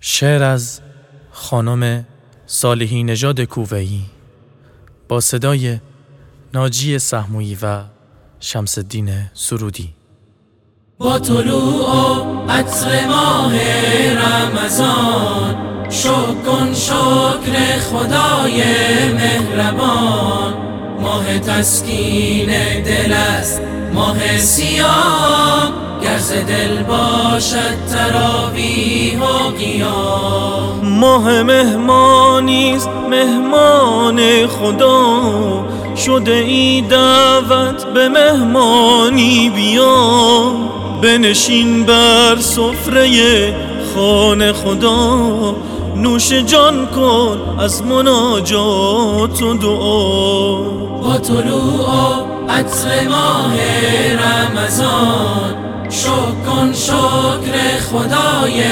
شعر از خانم صالحی نژاد کووهی با صدای ناجی سهمویی و شمس الدین سرودی. با طلوع و عطر ماه رمضان شکر کن شکر خدای مهربان. ماه تسکین دل است ماه سیاه. گرز دل باشد تراویح و قیام ماه مهمانیست مهمان خدا. شده ای دعوت به مهمانی بیا. بنشین بر سفره خانه خدا. نوش جان کن از مناجات و دعا. با طلوع عطر ماه رمضان. شکر خدای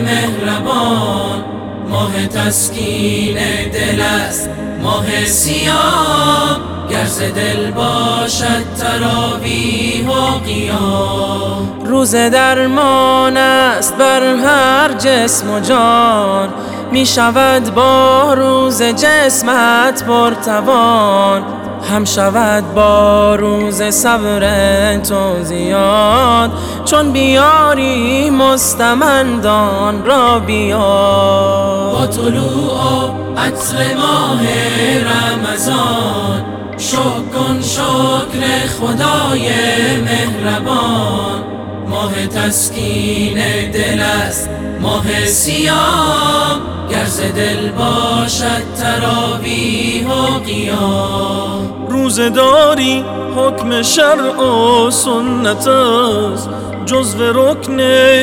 مهربان. ماه تسکین دل است ماه سیاه. گرز دل باشد تراویح و قیام. روز درمان است بر هر جسم و جان. می شود با روز جسمت پرتوان. هم شود با روز صبر تو زیاد چون بیاری مستمندان را بیا با طلوع عطر ماه رمضان شکر کن شکر خدای مهربان. ماه تسکین دل است ماه سیاه گرز دل باشد تراویح و قیام. روزداری حکم شرع و سنت است جزو رکن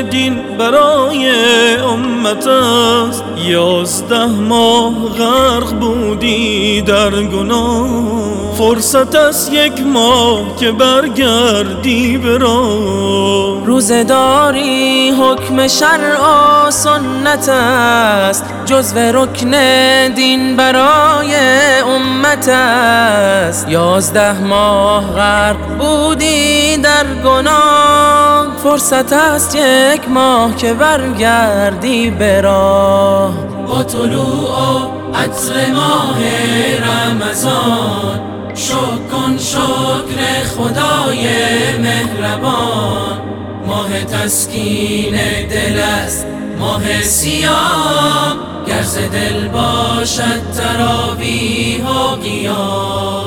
دین برای امت است. یازده ماه غرق بودی در گناه فرصت است یک ماه که برگردی به راه. روزداری حکم شرع و سنت است. جزو رکن دین برای امت است. یازده ماه غرق بودی در گناه. فرصت است یک ماه که برگردی به راه. با طلوع عطر ماه رمضان شکر شکر خدای مهربان. ماه تسکین دل است. ماه سیاه گرز دل باشد تراویح و قیام.